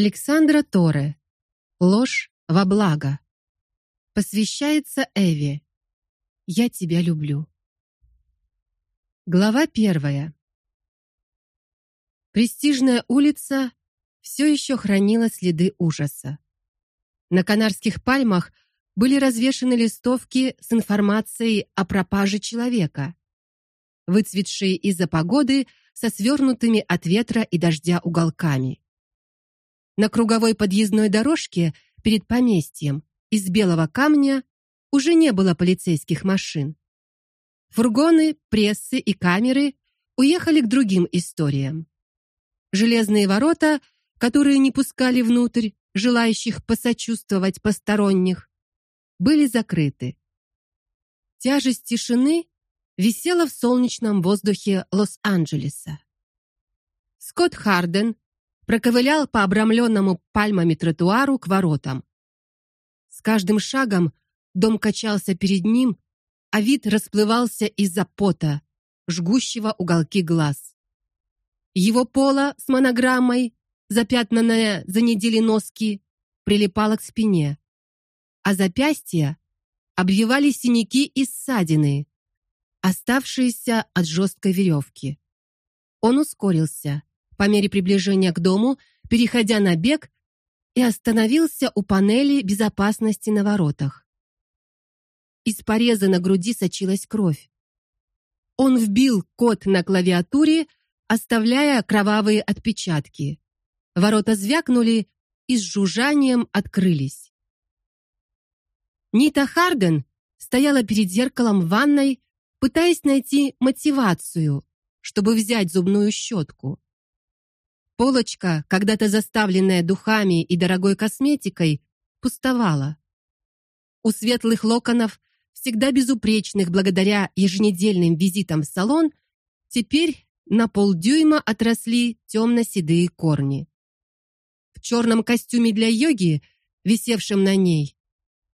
Александра Торе. Ложь во благо. Посвящается Эве. Я тебя люблю. Глава первая. Престижная улица все еще хранила следы ужаса. На канарских пальмах были развешаны листовки с информацией о пропаже человека, выцветшие из-за погоды со свернутыми от ветра и дождя уголками. На круговой подъездной дорожке перед поместьем из белого камня уже не было полицейских машин. Фургоны, прессы и камеры уехали к другим историям. Железные ворота, которые не пускали внутрь желающих посочувствовать посторонних, были закрыты. Тяжесть тишины висела в солнечном воздухе Лос-Анджелеса. Скотт Харден проковылял по обрамленному пальмами тротуару к воротам. С каждым шагом дом качался перед ним, а вид расплывался из-за пота, жгущего уголки глаз. Его поло с монограммой, запятнанное за недели носки, прилипало к спине, а запястья обвивали синяки и ссадины, оставшиеся от жесткой веревки. Он ускорился по мере приближения к дому, переходя на бег, и остановился у панели безопасности на воротах. Из пореза на груди сочилась кровь. Он вбил код на клавиатуре, оставляя кровавые отпечатки. Ворота звякнули и с жужжанием открылись. Нита Харден стояла перед зеркалом в ванной, пытаясь найти мотивацию, чтобы взять зубную щетку. Полочка, когда-то заставленная духами и дорогой косметикой, пустовала. У светлых локонов, всегда безупречных благодаря еженедельным визитам в салон, теперь на полдюйма отросли темно-седые корни. В черном костюме для йоги, висевшем на ней,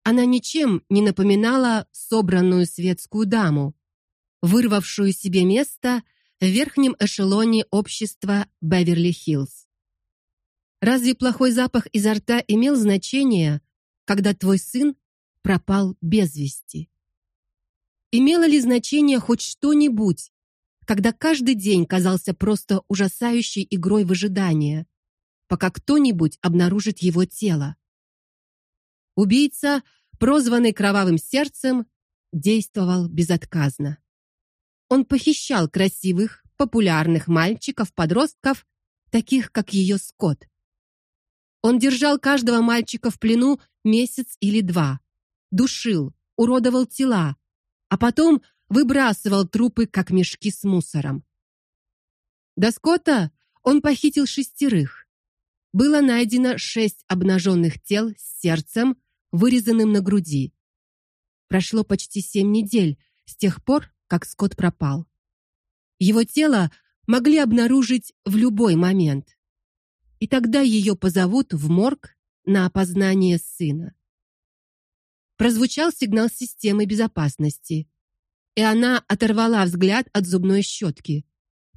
она ничем не напоминала собранную светскую даму, вырвавшую себе место в верхнем эшелоне общества Беверли-Хиллз. Разве плохой запах изо рта имел значение, когда твой сын пропал без вести? Имело ли значение хоть что-нибудь, когда каждый день казался просто ужасающей игрой в ожидание, пока кто-нибудь обнаружит его тело? Убийца, прозванный кровавым сердцем, действовал безотказно. Он похищал красивых, популярных мальчиков-подростков, таких как ее Скотт. Он держал каждого мальчика в плену месяц или два, душил, уродовал тела, а потом выбрасывал трупы как мешки с мусором. До Скотта он похитил шестерых. Было найдено шесть обнаженных тел с сердцем, вырезанным на груди. Прошло почти семь недель с тех пор, как Скотт пропал. Его тело могли обнаружить в любой момент. И тогда ее позовут в морг на опознание сына. Прозвучал сигнал системы безопасности, и она оторвала взгляд от зубной щетки,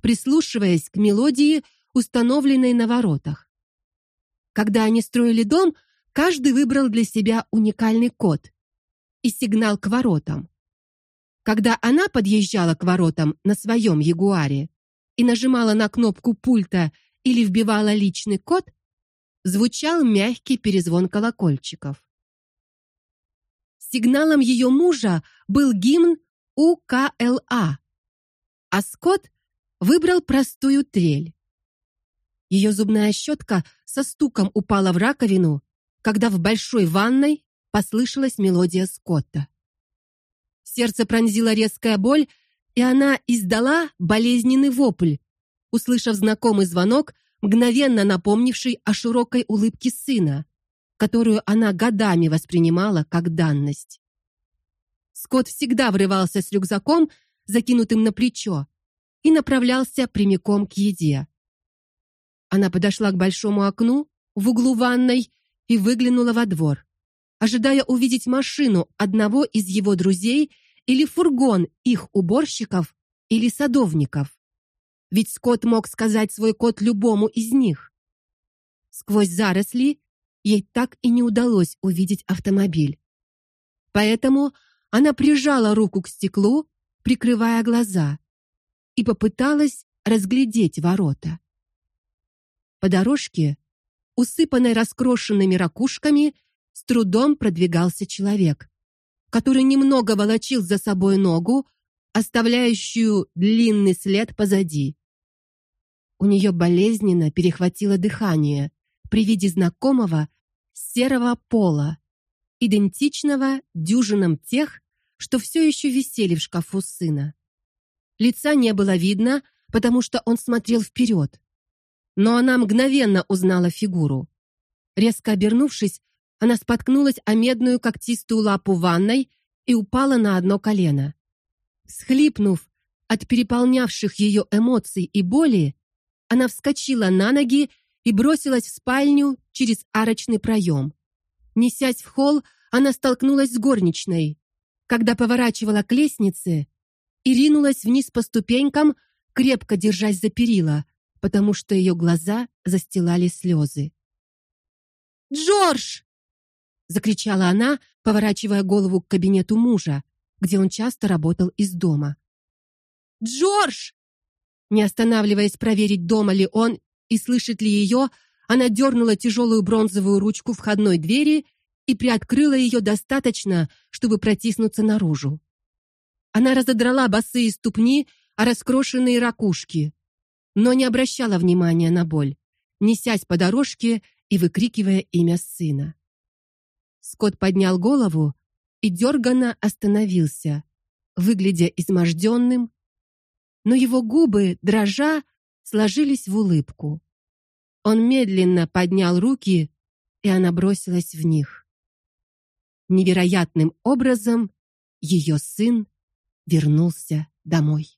прислушиваясь к мелодии, установленной на воротах. Когда они строили дом, каждый выбрал для себя уникальный код и сигнал к воротам. Когда она подъезжала к воротам на своем Ягуаре и нажимала на кнопку пульта или вбивала личный код, звучал мягкий перезвон колокольчиков. Сигналом ее мужа был гимн УКЛА, а Скотт выбрал простую трель. Ее зубная щетка со стуком упала в раковину, когда в большой ванной послышалась мелодия Скотта. Сердце пронзила резкая боль, и она издала болезненный вопль, услышав знакомый звонок, мгновенно напомнивший о широкой улыбке сына, которую она годами воспринимала как данность. Скотт всегда врывался с рюкзаком, закинутым на плечо, и направлялся прямиком к еде. Она подошла к большому окну в углу ванной и выглянула во двор, ожидая увидеть машину одного из его друзей или фургон их уборщиков или садовников. Ведь Скотт мог сказать свой код любому из них. сквозь заросли ей так и не удалось увидеть автомобиль. Поэтому она прижала руку к стеклу, прикрывая глаза, и попыталась разглядеть ворота. По дорожке, усыпанной раскрошенными ракушками, с трудом продвигался человек, который немного волочил за собой ногу, оставляющую длинный след позади. У нее болезненно перехватило дыхание при виде знакомого серого пола, идентичного дюжинам тех, что все еще висели в шкафу сына. Лица не было видно, потому что он смотрел вперед. Но она мгновенно узнала фигуру. Резко обернувшись, она споткнулась о медную когтистую лапу ванной и упала на одно колено. Схлипнув от переполнявших ее эмоций и боли, она вскочила на ноги и бросилась в спальню через арочный проем. Несясь в холл, она столкнулась с горничной. Когда поворачивала к лестнице, и ринулась вниз по ступенькам, крепко держась за перила, потому что ее глаза застилали слезы. "Джордж!" Закричала она, поворачивая голову к кабинету мужа, где он часто работал из дома. "Джордж!" Не останавливаясь проверить, дома ли он и слышит ли ее, она дернула тяжелую бронзовую ручку входной двери и приоткрыла ее достаточно, чтобы протиснуться наружу. Она разодрала босые ступни о раскрошенные ракушки, но не обращала внимания на боль, несясь по дорожке и выкрикивая имя сына. Скотт поднял голову и дерганно остановился, выглядя изможденным, но его губы, дрожа, сложились в улыбку. Он медленно поднял руки, и она бросилась в них. Невероятным образом ее сын вернулся домой.